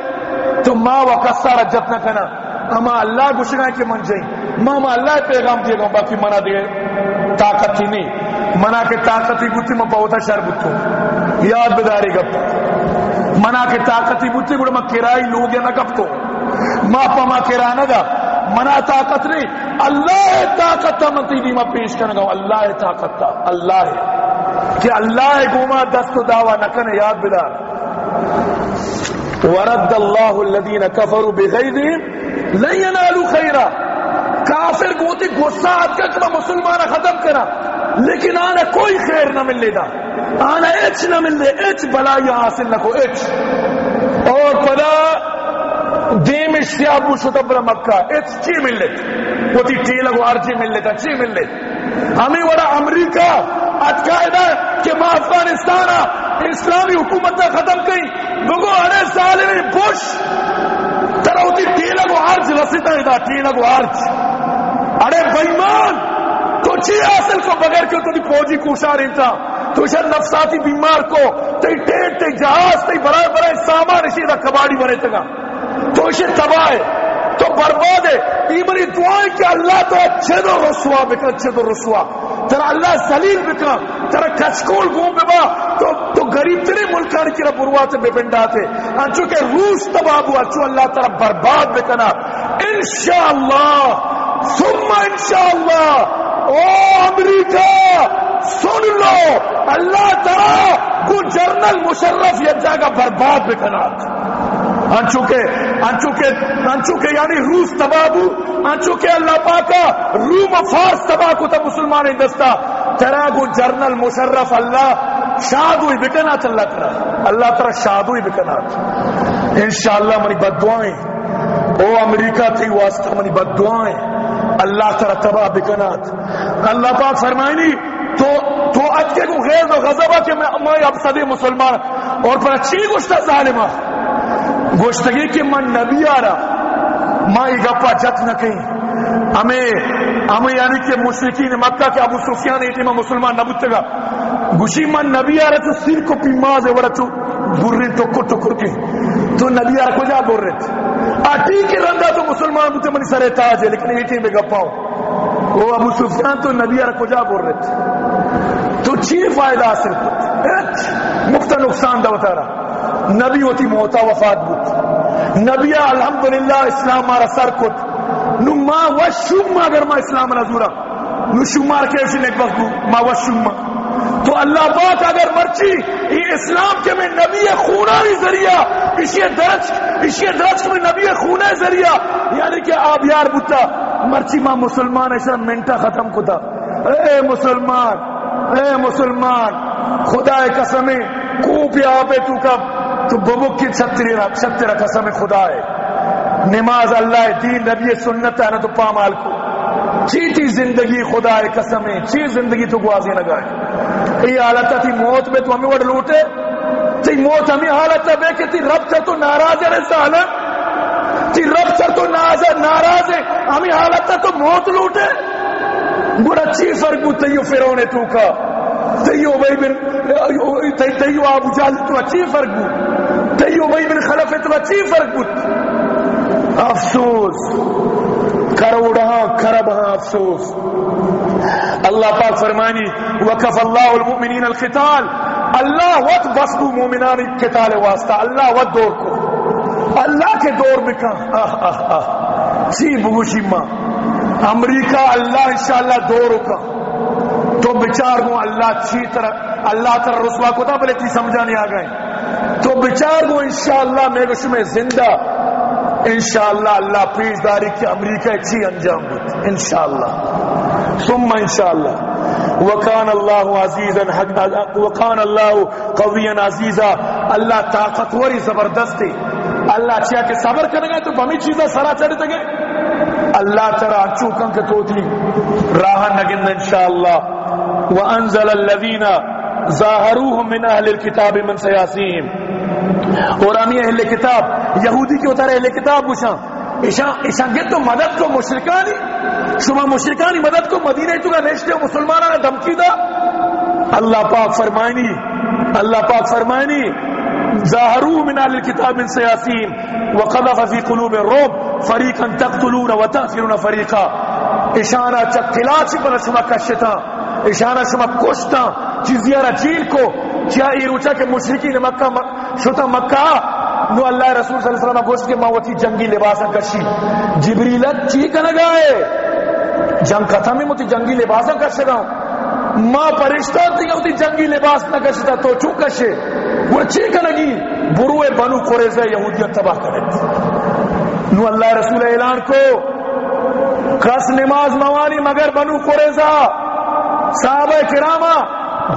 تو ماں و کسارا جتنا کنا اما اللہ گشنا کے من جائیں۔ ماں ماں اللہ پیغام دیے گا باقی منا دے طاقت ہی نہیں منا کے طاقت ہی بوتی میں بہتا شر بتوں یاد بداری گپ منا کے طاقت ہی بوتی گڑا میں کرائی لوگ یا نہ گپ تو ماں پا ماں کرا نہ گا منا طاقت نہیں اللہ طاقت تا منتی بھی میں پیش کرنا گا اللہ طاقت تا اللہ ہے کہ اللہ گوما دست و دعوی نکن یاد بدار ورد اللہ الذین کفروا بغیظہم لن ینالوا خیرا کافر گوتی غصہ آت کا مسلمان ختم کرا، لیکن آنا کوئی خیر نہ ملے دا آنا اچ نہ ملے اچ بلائی حاصل نہ کو اچ اور پدا، دیم اشتیابو شتا برا مکہ اچ چی ملے۔ وہ تی ٹیلہ کو ارچی جی ملے تا چی ملے۔ ہمیں وڑا امریکہ ات قائدہ کہ ما افغانستانا اسلامی حکومت ختم کئی۔ بگو اڑے سالے میں بوش ترہ ہوتی ٹیلہ کو ارچ رسیتا جی، ہے دا ٹیلہ کو ارچ تو چی حاصل کو بغیر کیوں تو فوجی کوشا رہتا تو شاید نفساتی بیمار کو تی ٹیٹ تی جہاز تی برائے برائے سامان اسی دا کباڑی بنے تگا تو اسے تباہ ہے، تو برباد ہے۔ ایمانی دعائیں کہ اللہ تو اچھے دو رسوا بکا اچھے دو رسوا۔ ترا اللہ سلیل بکا ترا کچکول گھوم ببا۔ تو تو غریب ترے ملکان کی رب بروات بے بنداتے انچو کہ روس تباہ ہوا انچو اللہ ترا برباد بکنا۔ انشاءاللہ ثم انشاءاللہ، او امریکہ، سن لو، اللہ تعالی کو جرنل مشرف یہ جگہ برباد بھی بکنا انچوکے انچوکے انچوکے یعنی روس تبابو انچوکے اللہ پاکا روم فارس تباہ کو تب مسلمان دستا۔ ترا کو جرنل مشرف اللہ شاد ہوئی بکنا اللہ ترا اللہ ترا شاد ہوئی بکنا انشاءاللہ منی بددعائیں او امریکہ تھی واسطہ منی بددعائیں اللہ ترا تباہ بکنات اللہ پاک فرمائنی، تو تو اچھے کو غیر و غضبہ کہ میں اب صدی مسلمان، اور پر اچھی گشتہ ظالمہ. گوشتگی کہ من نبی آ رہا ماں یہ گپا جت نہ کہیں. ہمیں ہمیں یعنی کہ مشرقین مکہ کے ابو سفیان ایٹی میں مسلمان نبوت گا. گوشی من نبی آ رہا تو سر کو پیماز ہے، ورہ تو بری ٹکر ٹکر کی تو نبی آ رہا کجا بول رہے آٹی کے رندہ تو مسلمان بوتے منی سرے تاج ہے، لیکن ایٹی میں گپا ہو وہ ابو سفیان تو نبی آ کجا بول رہے تھے۔ تو چی فائدہ حاصل کرتے مفت نقصان دا بتا رہا۔ نبی ہوتی موتا وفات بود نبی الحمدللہ اسلام مارا سر کت نو ما وشم اگر ما اسلام نزورا نو شمار کیسی نیک وقت ما وشم تو اللہ پاک اگر مرچی، یہ اسلام کے میں نبی خونہ ذریعہ اسی درج اسی درج میں نبی خونہ ذریعہ یعنی کہ آپ یار بتا مرچی ما مسلمان ایسا منٹا ختم کتا۔ اے مسلمان اے مسلمان خدا قسمیں کو پہ آپے تو کب تو ببک کی چھتری چھتر قسم خدا ہے نماز اللہ دین، نبی سنت ہے نا تو پامال کو۔ چیتی زندگی خدا ہے قسم ہے چی زندگی تو گوازی نہ گائے حالت تھی موت میں تو ہمیں وڑ لوٹے۔ تی موت ہمیں حالت بے کہ تی رب سے تو ناراض ہے سالم تی رب سے تو ناراض ہے۔ ہمیں حالت تو موت لوٹے۔ بڑا چی فرق بو تیو فیرونے تو کا۔ تیو بھائی بن، تیو ابو جال تو اچھی فرق بو تیو بھائی بن خلف تو اچھی فرق بو افسوس۔ کروڑا کرب ہاں افسوس۔ اللہ پاک فرمانی وکف اللہ المؤمنین القتال۔ اللہ وقت بسبو مومنان قتال واسطہ، اللہ وقت دور کو۔ اللہ کے دور میں کہاں؟ چی جی، بگوشی جی ماں۔ امریکہ، اللہ انشاءاللہ دور کا تو بچار ہوں اللہ اچھی طرح، اللہ طرح رسوا کو تھا بلے تی سمجھانے آ گئے۔ تو بچار ہوں انشاءاللہ میں گوش میں زندہ۔ انشاءاللہ اللہ پیش داری کی امریکہ اچھی انجام بود انشاءاللہ۔ ثم انشاءاللہ وکان اللہ عزیزا وکان اللہ قویا عزیزا. اللہ طاقتوری زبردستی. اللہ چاہے کہ صبر کریں گے تو بمی چیزیں سرا چڑھتے گے. اللہ ترى چوکن کے توتی راہ نگن انشاءاللہ وانزل الذين ظاهروهم من اهل الكتاب من سياسيهم اور ہم اہل کتاب، یہودی کے اتارے اہل کتاب پوچھا تو مدد کو مشرکانی شما مشرکانی مدد کو مدینہ تو کا نیشتے مسلمانہ دھمکی دا۔ اللہ پاک فرمائنی، اللہ پاک فرمائنی ظاهروا من اهل الكتاب من سياسيهم وقذف في قلوب الرعب فریقا تقتلون و تغفرون فریقا. اشارہ چکلا چی پر شما کشتا اشارہ شما کشتا چیزیارہ جیل کو کیا ایروچا کے مشرقین مکہ شتا مکہ نو اللہ رسول صلی اللہ علیہ وسلم گوشت کے ماوتی جنگی لباسا کشی جبریلت چی کنگائے جنگ ختم میں موتی جنگی لباس لباسا کشتا ما پرشتہ تھی ہوتی جنگی لباس نہ کشتا تو چو کشے وہ چی کنگی بروے بنو قریزہ یہودیت تباہ کرے نو اللہ رسول اعلان کو کس نماز موانی مگر بنو قریزہ صحابہ کرامہ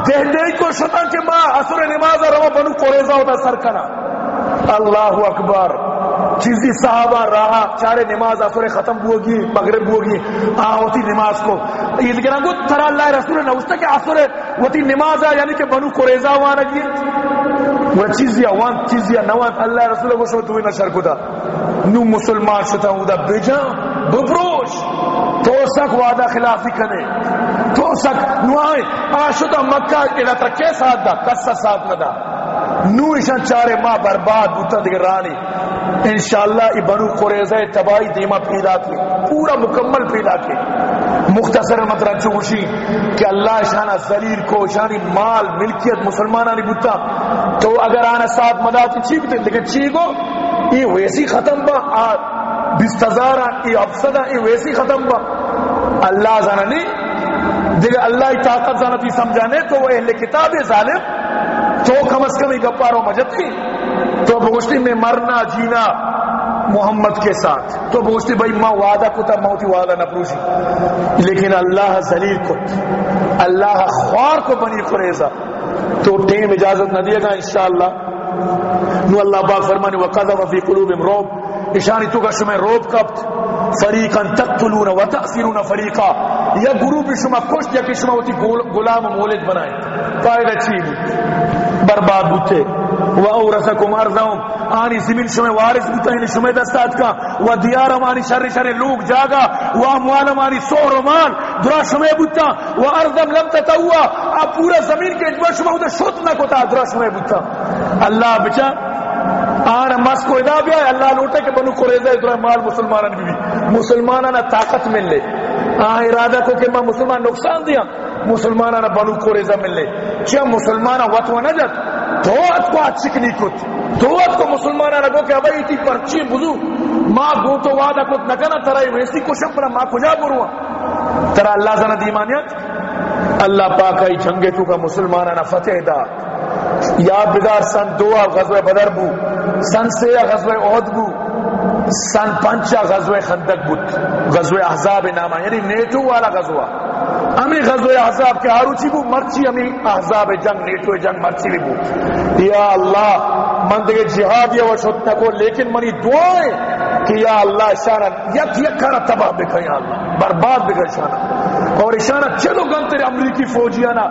دہ دہ کو شتا کہ ما اثر نماز روا بنو قریزہ ہوتا سرکنا اللہ اکبر چیزی صحابہ رہا، چارے نماز اثر ختم ہوگی مغرب ہوگی آ نماز کو۔ عید گرا کو ترا اللہ رسول نے اس کہ اثر ہوتی نماز ہے یعنی کہ بنو قریظہ وہاں لگی وہ چیزیا وان چیزیا نوان اللہ رسول کو شو تو نہ شرک دا۔ نو مسلمان شتا ہوں دا۔ بجا ببروش تو سک وعدہ خلافی کنے۔ تو سک نو آئے۔ آشتا مکہ الہ ترکے ساتھ دا؟ کسا ساتھ نہ دا؟ نو ایشان چارے ماں برباد بوتا دیگر رانی۔ انشاءاللہ ای بنو قریضہ تباہی دیما پیدا کی، پورا مکمل پیدا کی۔ مختصر مطلب چوشی کہ اللہ شانہ ذلیل کو شانی مال، ملکیت مسلمانہ نہیں بوتا۔ تو اگر آنا ساتھ مدد چی بتے لیکن چی گو یہ ویسی ختم با۔ بیست ہزار یہ افسدہ یہ ویسی ختم با۔ اللہ زانا نہیں دیکھ اللہ طاقت زانا تی سمجھانے تو وہ اہل کتاب ظالم تو کم از کم ہی گپارو مجھتی تو بوشتی میں مرنا جینا محمد کے ساتھ۔ تو بوشتی بھائی ماں وعدہ کتا موتی وعدہ نہ پروشی لیکن اللہ ذلیل کت اللہ خوار کو بنی قریضہ تو ٹیم اجازت نہ دیے گا انشاءاللہ۔ نو اللہ پاک فرمانے وقذف فی قلوبہم روب اشانی تو کا شمع روب کبت فریقا تقتلون و تأثیرون فریقا یا گروپ شما کشت، یا کہ شما ہوتی غلام مولد بنائیں فائدہ چیز برباد بوتے۔ و اورثکم ارضهم آنی زمین شما وارث بوتا یعنی شما دستات کا۔ و دیارم آنی شر شر لوگ جاگا۔ و اموالم آنی سور و مال۔ درا شما بوتا۔ و ارضم لم تتوا اب پورا زمین کے اجبر شما ہوتا شت نہ کوتا درا شما بوتا۔ اللہ بچا، آن مس کو ادا بھی اللہ لوٹے کہ بنو قریظہ ادھر مال مسلمانان بھی مسلمانان طاقت مل لے آن ارادہ کو کہ میں مسلمان نقصان دیا۔ مسلمانان بنو قریظہ مل لے کیا مسلمانان وطوہ نہ جت۔ تو ات کو اچھکنی کت۔ تو ات کو مسلمانان کو کہ ابھی تی پرچی بزو۔ ماں گو تو وعدہ کت نہ کنا ترائی ویسی کو شپنا ماں کجا بروا ترا اللہ زنہ دیمانیت اللہ پاک پاکائی جنگے تو کا مسلمانان فتح دا۔ یا بدار سن دوا غزوہ بدر بو، سن سیا غزوہ احد بو۔ سن پنچا غزوہ خندق بود. غزوہ احزاب نامہ یعنی نیٹو والا غزوہ. ہمیں غزوہ احزاب کے آروچی بو مرچی ہمیں احزاب جنگ، نیٹو جنگ مرچی بھی بو یا اللہ، من دیگے جہاد یا وشت نکو، لیکن منی دعائیں کہ یا اللہ اشارہ یک یک کھانا تباہ بکھا یا اللہ، برباد بکھا اشارہ اور اشارہ چلو گنتر امریکی فوجیانا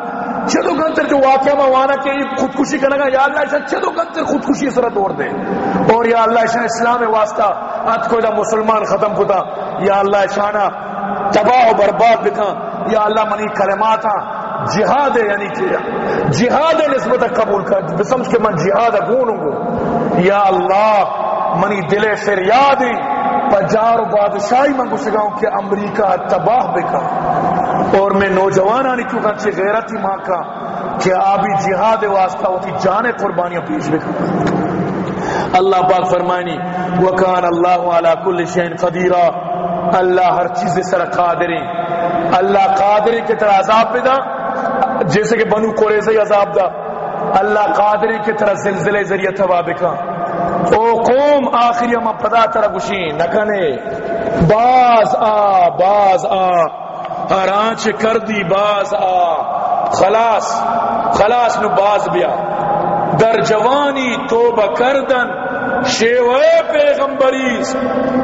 چلو گنتر جو واقعہ میں موانا کہ خودکشی کرنے گا یا اللہ اشارہ چلو گنتر خودکشی اس طرح دوڑ دے۔ اور یا اللہ اشارہ اسلام واسطہ ات کو مسلمان ختم کتا، یا اللہ اشارہ تباہ و برباد بکھا یا اللہ منی کلمات جہاد ہے یعنی کہ جہاد ہے نسبت قبول کر سمجھ کے من جہاد گونوں گو۔ یا اللہ منی دل فریاد پجار و بادشاہی من گسگاؤں کہ امریکہ تباہ بکا۔ اور میں نوجوان آنی کیوں کنچے غیرتی ماں کا کہ آبی جہاد واسطہ ہوتی جانے قربانیاں پیش بکا اللہ پاک فرمائنی، وکان اللہ علی کل شین قدیرہ اللہ ہر چیز سر قادری۔ اللہ قادری کے طرح عذاب پیدا، جیسے کہ بنو قریظہ عذاب دا۔ اللہ قادری کی طرح زلزلے ذریعہ تبابکا او قوم، آخری ہم پدا طرح گشین۔ نکنے باز آ باز آ۔ ہر کر دی باز آ۔ خلاص خلاص نو باز بیا۔ در جوانی توبہ کردن، شیوے پیغمبریس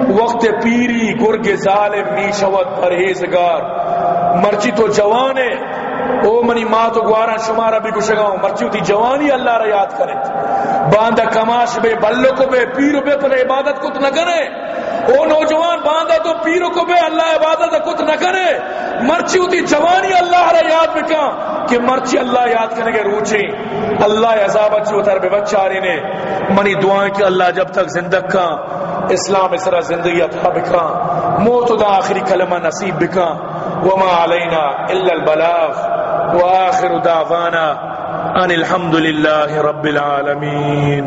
وقت پیری گرگ ظالم نیشوت پرہیزگار۔ مرچی تو جوانے، او منی ماں تو گوارا شمارا بھی گشگاؤں مرچی ہوتی جوانی اللہ را یاد کرے۔ باندہ کماش بے بلو کو بے، پیرو بے پر عبادت کت نہ کرے او نوجوان باندہ تو پیرو کو بے اللہ عبادت کت نہ کرے۔ مرچی ہوتی جوانی اللہ را یاد بکا کہ مرچی اللہ یاد کرنے کے روچیں اللہ عذاب اچھی اتر بے بچاری نے۔ منی دعائیں کہ اللہ جب تک زندگ کا اسلام اس طرح زندگی عطا بکا موت دا آخری کلمہ نصیب بکا وما علينا إلا البلاغ۔ وآخر دعوانا أن الحمد لله رب العالمين